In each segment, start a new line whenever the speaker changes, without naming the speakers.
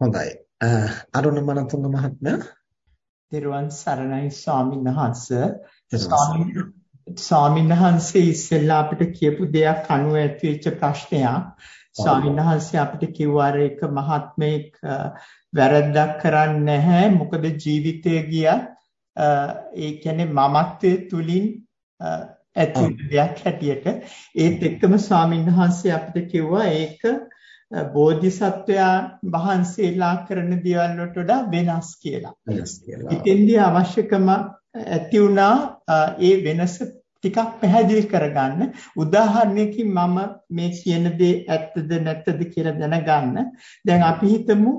හොඳයි. අරුණ මනතුංග මහත්මයා
දේරුවන් සරණයි ස්වාමීන් වහන්සේ. ස්වාමීන් වහන්සේ ඉස්සෙල්ලා අපිට කියපු දෙයක් අනුව ඇතිවෙච්ච ප්‍රශ්නයක්. ස්වාමීන් වහන්සේ අපිට කිව්වාර එක මහත්මයෙක් වැරද්දක් කරන්නේ නැහැ. මොකද ජීවිතය ගියත් ඒ කියන්නේ මමත්වයේ තුලින් ඇති දෙයක් හැටියට ඒත් එක්කම ස්වාමීන් වහන්සේ අපිට කිව්වා ඒක බෝධිසත්වයන් වහන්සේලා කරන දේවල් වලට වඩා වෙනස් කියලා.
වෙනස් කියලා.
ඉතින්දී අවශ්‍යකම ඇති වුණා ඒ වෙනස ටිකක් පැහැදිලි කරගන්න. උදාහරණයකින් මම මේ කියන දේ ඇත්තද නැත්තද කියලා දැනගන්න. දැන් අපි හිතමු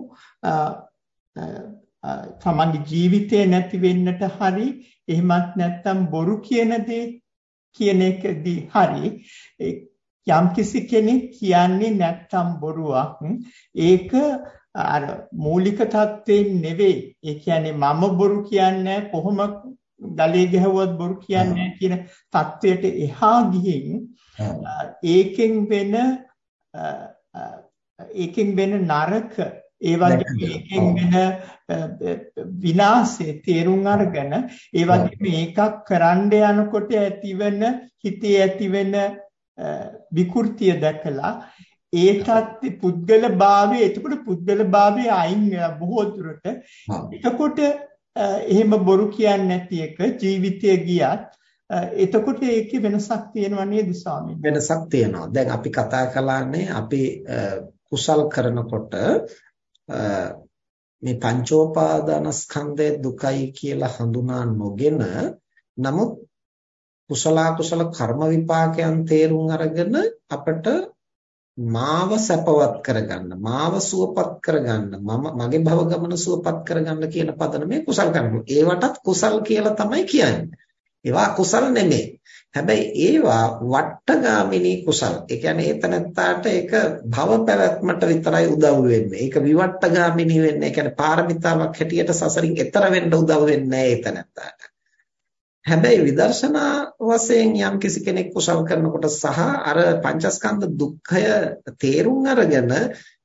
තමන්ගේ ජීවිතේ නැති වෙන්නට හරි එහෙමත් නැත්නම් බොරු කියන දේ කියන එකදී හරි යම්කිසි කෙනෙක් කියන්නේ නැත්තම් බොරුවක්. ඒක අර මූලික தත්ත්වයෙන් නෙවෙයි. ඒ කියන්නේ මම බොරු කියන්නේ කොහොම ගලේ ගැහුවත් බොරු කියන්නේ කියන தත්ත්වයට එහා ගිහින් ඒකෙන් වෙන ඒකෙන් වෙන නරක ඒ වගේම ඒකෙන් වෙන විනාශේ තේරුම් අරගෙන ඒ වගේම ඒකක් කරන්න යනකොට ඇතිවෙන හිතේ ඇතිවෙන විකෘතිය දැකලා ඒකත් පුද්ගල භාවය. එතකොට පුද්ගල භාවය අයින් බොහෝ දුරට එතකොට එහෙම බොරු කියන්නේ නැති එක ජීවිතය ගියත් එතකොට ඒකේ වෙනසක් තියෙනවා නේද ස්වාමීන්
වෙනසක් තියෙනවා. දැන් අපි කතා කළානේ අපි කුසල් කරනකොට මේ පංචෝපාදානස්කන්ධය දුකයි කියලා හඳුනා නොගෙන නමුත් කුසල කුසල කර්ම විපාකයන් තේරුම් අරගෙන අපට මාව සැපවත් කරගන්න මාව සුවපත් කරගන්න මම මගේ භව ගමන සුවපත් කරගන්න කියන පදනමේ කුසල් කරනවා. ඒවටත් කුසල් කියලා තමයි කියන්නේ. ඒවා කුසල් නෙමෙයි හැබැයි ඒවා වට්ටගාමිනී කුසල්. ඒ කියන්නේ ඒතනත්තාට ඒක භව පැවැත්මට විතරයි උදව් වෙන්නේ. ඒක විවට්ටගාමිනී වෙන්නේ. ඒ කියන්නේ පාරමිතාවක් හැටියට සසරින් එතර වෙන්න උදව් වෙන්නේ නැහැ ඒතනත්තාට හැබැයි විදර්ශනා වශයෙන් යම් කිසි කෙනෙක් කුසල් කරනකොට සහ අර පංචස්කන්ධ දුක්ඛය තේරුම් අරගෙන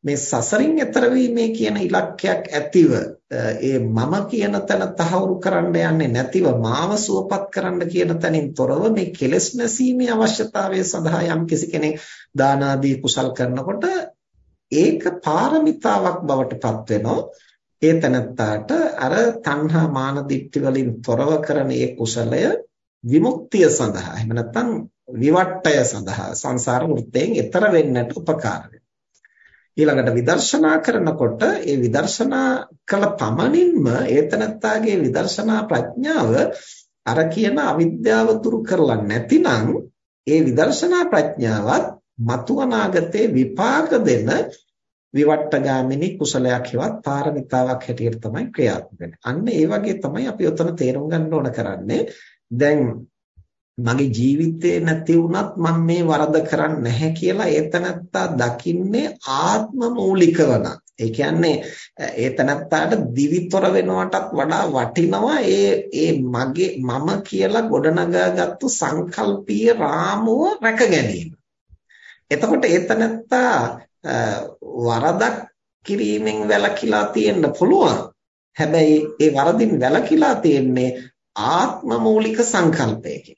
මේ සසරින් එතර වීමේ කියන ඉලක්කයක් ඇතිව ඒ මම කියන තැන තහවුරු කරන්න යන්නේ නැතිව මාව සුවපත් කරන්න කියන තැනින් තොරව මේ කෙලෙස් නැසීමේ අවශ්‍යතාවය සඳහා යම් කිසි කෙනෙක් දාන ආදී කුසල් කරනකොට ඒක පාරමිතාවක් බවට පත් වෙනවා ඒ තනත්තාට අර තණ්හා මාන දිට්ඨි වලින් තොරව කරන ඒ කුසලය විමුක්තිය සඳහා එහෙම නැත්නම් විවට්ටය සඳහා සංසාර වෘත්තයෙන් එතර වෙන්නට උපකාර ඊළඟට විදර්ශනා කරනකොට ඒ විදර්ශනා කළ පමණින්ම ඒ තනත්තාගේ විදර්ශනා ප්‍රඥාව අර කියන අවිද්‍යාව දුරු කරලා නැතිනම් ඒ විදර්ශනා ප්‍රඥාවත් මතු අනාගතේ විපාක දෙන විවට්ටගාමිනී කුසලයක් හෙවත් පාරමිතාවක් හැටියට තමයි ක්‍රියාත්මක වෙන්නේ. අන්න ඒ වගේ තමයි අපි උතන තේරුම් ගන්න ඕන කරන්නේ. දැන් මගේ ජීවිතේ නැති වුණත් මම මේ වරද කරන්නේ නැහැ කියලා ඒතනත්තා දකින්නේ ආත්ම මූලිකව ඒ කියන්නේ ඒතනත්තාට දිවිතොර වෙනවටත් වඩා වටිනවා ඒ ඒ මගේ මම කියලා ගොඩනගාගත්තු සංකල්පීය රාමුව රැක ගැනීම. එතකොට ඒතනත්තා වරදක් කිරීමෙන් වැළකීලා තියෙන්න පුළුවන්. හැබැයි ඒ වරදින් වැළකීලා තියෙන්නේ ආත්ම මූලික සංකල්පයකින්.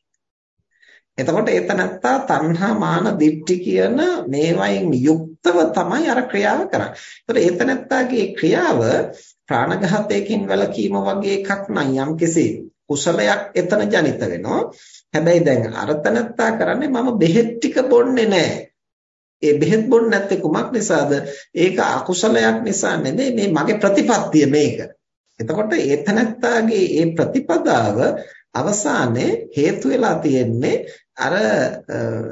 එතකොට එතනත්තා තණ්හා මාන දිට්ඨි කියන මේවයින් යුක්තව තමයි අර ක්‍රියාව කරන්නේ. ඒතර එතනත්තාගේ ක්‍රියාව ප්‍රාණඝාතයකින් වැළකීම වගේ එකක් නම් යම්කිසි කුසලයක් එතන ජනිත වෙනවා. හැබැයි දැන් අරතනත්තා කරන්නේ මම බෙහෙත් ටික බොන්නේ නැහැ. ඒ බෙහෙත් බොන්නේ නැත්තේ කුමක් නිසාද? ඒක අකුසලයක් නිසා නෙමෙයි මේ මගේ ප්‍රතිපත්තිය මේක. එතකොට ඒ තනත්තාගේ ඒ ප්‍රතිපදාව අවසානයේ හේතු වෙලා තියෙන්නේ අර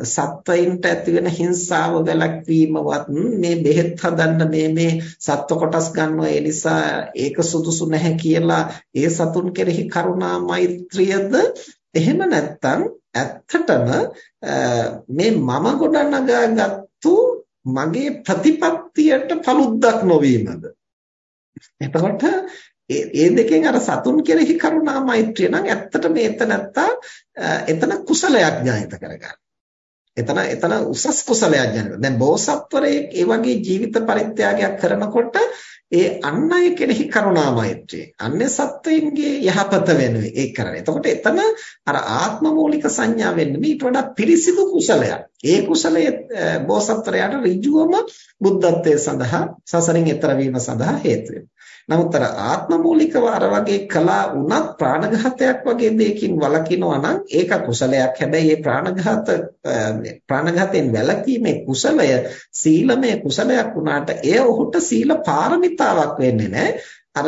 සත්වයින්ට ඇතිවෙන හිංසාව වැළැක්වීමවත් මේ බෙහෙත් හදන්න මේ මේ සත්ව කොටස් ගන්නවා ඒ නිසා ඒක සුදුසු නැහැ කියලා ඒ සතුන් කෙරෙහි කරුණා මෛත්‍රියද එහෙම නැත්නම් ඇත්තටම මේ මම ගොඩනගාගත් තු මගේ ප්‍රතිපත්තියට paluddක් නොවීමද එතකොට ඒ දෙකෙන් අර සතුන් කෙරෙහි කරුණා මෛත්‍රිය නම් ඇත්තට මේත නැත්තා එතන කුසලයක් ඥානිත කරගන්න. එතන එතන උසස් කුසලයක් ඥානිත. දැන් බෝසත්වරයෙක් ඒ වගේ ජීවිත පරිත්‍යාගයක් කරනකොට ඒ අන් අය කෙරෙහි කරුණා මෛත්‍රිය. අන්‍ය සත්වයින්ගේ යහපත වෙනුවෙන් ඒක කරන්නේ. එතකොට එතන අර ආත්ම මූලික සංඥා වෙන්නේ ඊට වඩා පිරිසිදු කුසලයක්. ඒ කුසලයේ බෝසත්තරයාට ඍජුවම බුද්ධත්වයේ සඳහා සසරින් එතර වීම සඳහා හේතු වෙනවා. නමුත් අර ආත්ම මූලිකව අර වගේ කලා වුණත් ප්‍රාණඝාතයක් වගේ දෙයකින් වළකිනවා නම් ඒක කුසලයක්. හැබැයි මේ ප්‍රාණඝාත ප්‍රාණඝාතයෙන් වැළකීමේ කුසලය සීලමය කුසලයක් වුණාට එය ඔහුට සීල පාරමිතාවක් වෙන්නේ නැහැ. අර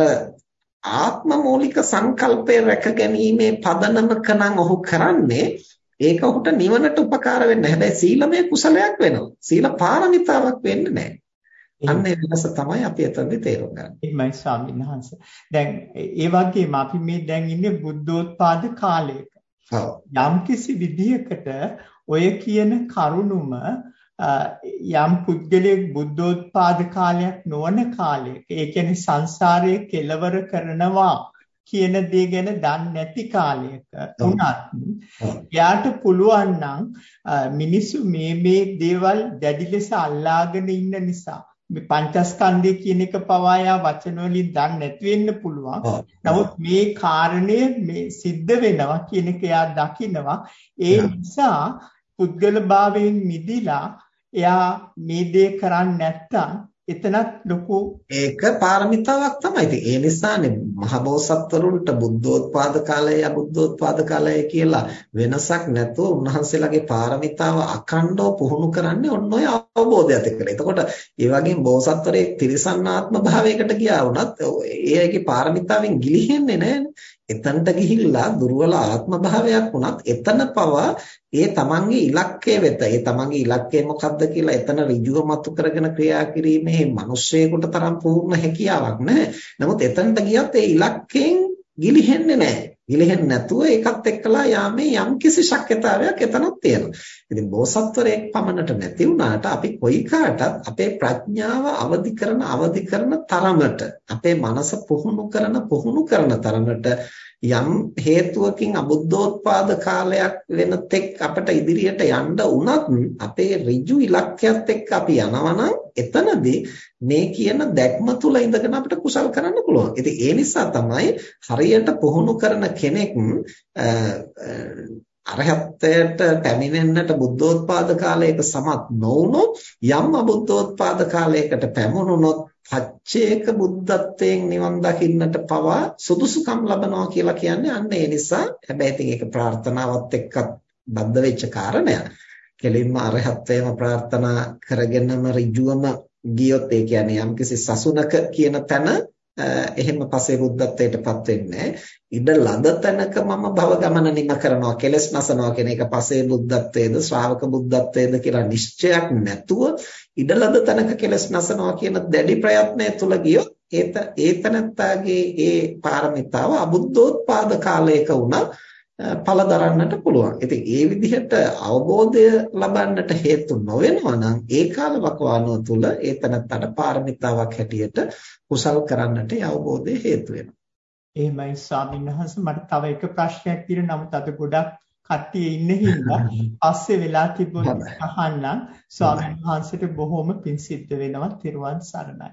ආත්ම මූලික සංකල්පය රැක ගැනීමේ පදනමක නම් ඔහු කරන්නේ ඒක ඔහුට නිවනට උපකාර වෙන්නේ නැහැ. හැබැයි සීලමය කුසලයක් වෙනවා. සීල පාරමිතාවක් වෙන්නේ නැහැ. අන්න ඒ වෙනස තමයි අපි එතනදි තේරුම් ගන්න.
එහෙමයි ස්වාමීන් වහන්සේ. දැන් ඒ වගේම අපි මේ දැන් ඉන්නේ බුද්ධෝත්පාද කාලයක.
ඔව්.
යම්කිසි විදිහකට ඔය කියන කරුණුම යම් පුද්ගලයෙක් බුද්ධෝත්පාද කාලයක් නොවන කාලයක ඒ කියන්නේ සංසාරයේ කෙලවර කරනවා කියන දේ ගැන දන්නේ නැති කාලයක උනත් එයාට පුළුවන් නම් මිනිස්සු මේ මේ දේවල් දැඩි ලෙස අල්ලාගෙන ඉන්න නිසා මේ පංචස්කන්ධය කියන එක පවා යා වචන වලින් දන්නේ නැති වෙන්න පුළුවන්. නමුත් මේ කාරණය මේ සිද්ධ වෙනවා කියන එක යා දකිනවා. ඒ නිසා පුද්ගල භාවයෙන් මිදිලා එයා මේ දේ කරන්නේ නැත්තම් එතනත් ලොකු
ඒක පාරමිතාවක් තමයි. ඉතින් ඒ නිසානේ මහබෝසත්වරුන්ට බුද්ධෝත්පාද කාලය අබුද්ධෝත්පාද කාලය කියලා වෙනසක් නැතුව උන්වහන්සේලාගේ පාරමිතාව අඛණ්ඩව පුහුණු කරන්නේ ඔන්න ඔය අවබෝධයත් එක්කලා. එතකොට ඒ වගේම බෝසත්වරේ තිරිසන්නාත්ම භාවයකට ගියා වුණත් ඒ අයගේ පාරමිතාවෙන් ගිලිහෙන්නේ නැහැනේ. එතනට ගිහිල්ලා දුර්වල ආත්ම භාවයක් වුණත් එතන පවා ඒ තමන්ගේ ඉලක්කය වෙත ඒ තමන්ගේ ඉලක්කය මොකක්ද කියලා එතන ඍජුව මතු කරගෙන ක්‍රියා කිරීමේ මිනිස්සෙකුට තරම් පූර්ණ හැකියාවක් නැහැ. නමුත් එතනට ගියත් ඒ ඉලක්කයෙන් ගිලිහෙන්නේ නැහැ. ගිලිහෙන්නේ නැතුව ඒකත් එක්කලා යාමේ යම්කිසි ශක්්‍යතාවයක් එතනක් තියෙනවා. ඉතින් බෝසත්වරයෙක් පමණට නැති වුණාට අපි කොයි කාටත් අපේ ප්‍රඥාව අවදි කරන අවදි කරන තරමට අපේ මනස පුහුණු කරන පුහුණු කරන තරමට යම් හේතුවකින් අබුද්ධෝත්පාද කාලයක් වෙන තෙක් අපට ඉදිරියට යන්න උනත් අපේ ඍජු ඉලක්කයත් එක්ක අපි යනවනම් එතනදී මේ කියන දැක්ම තුල ඉඳගෙන අපිට කුසල් කරන්න පුළුවන්. ඉතින් ඒ නිසා තමයි හරියට පුහුණු කරන කෙනෙක් අරහත්ත්වයට පැමිණෙන්නට බුද්ධෝත්පාද කාලයක සමත් නොවුනොත් යම් අබුද්ධෝත්පාද කාලයකට පැමුණුනොත් පච්චේක බුද්ධත්වයෙන් නිවන් දකින්නට පවා සුදුසුකම් ලබනවා කියලා කියන්නේ අන්න ඒ නිසා හැබැයි ඉතින් ඒක ප්‍රාර්ථනාවත් එක්ක බද්ධ වෙච්ච කාරණයක්. කෙලින්ම අරහත්ත්වයම ප්‍රාර්ථනා කරගෙනම ඍජුවම ගියොත් ඒ කියන්නේ යම්කිසි සසුනක කියන තැන එහෙම පසේ බුද්ධත්වයටපත් වෙන්නේ ඉඩ ලද තැනක මම භව ගමන නිම කරනවා කෙලස් නසනවා කියන එක පසේ බුද්ධත්වයේද ශ්‍රාවක බුද්ධත්වයේද කියලා නිශ්චයක් නැතුව ඉඩ ලද තැනක කෙලස් නසනවා කියන දැඩි ප්‍රයත්නය තුල ගියොත් ඒත ඒතනත්තාගේ ඒ පාරමිතාව අබුද්ධෝත්පාද කාලයක වුණා ඵල දරන්නට පුළුවන්. ඉතින් ඒ විදිහට අවබෝධය ලබන්නට හේතු නොවෙනවා නම් ඒ කාල වකවානුව තුල ඒ තනත්තට පාරමිතාවක් හැටියට කුසල් කරන්නට අවබෝධය හේතු වෙනවා.
එහෙමයි ස්වාමීන් වහන්සේ මට තව එක ප්‍රශ්නයක් තියෙනවා. නමුත් අද ගොඩක් කට්ටිය ඉන්න හින්දා පස්සේ වෙලා තිබුණ අහන්න ස්වාමීන් වහන්සේට බොහොම පිං සිද්ධ වෙනවා. තිරුවන් සරණයි.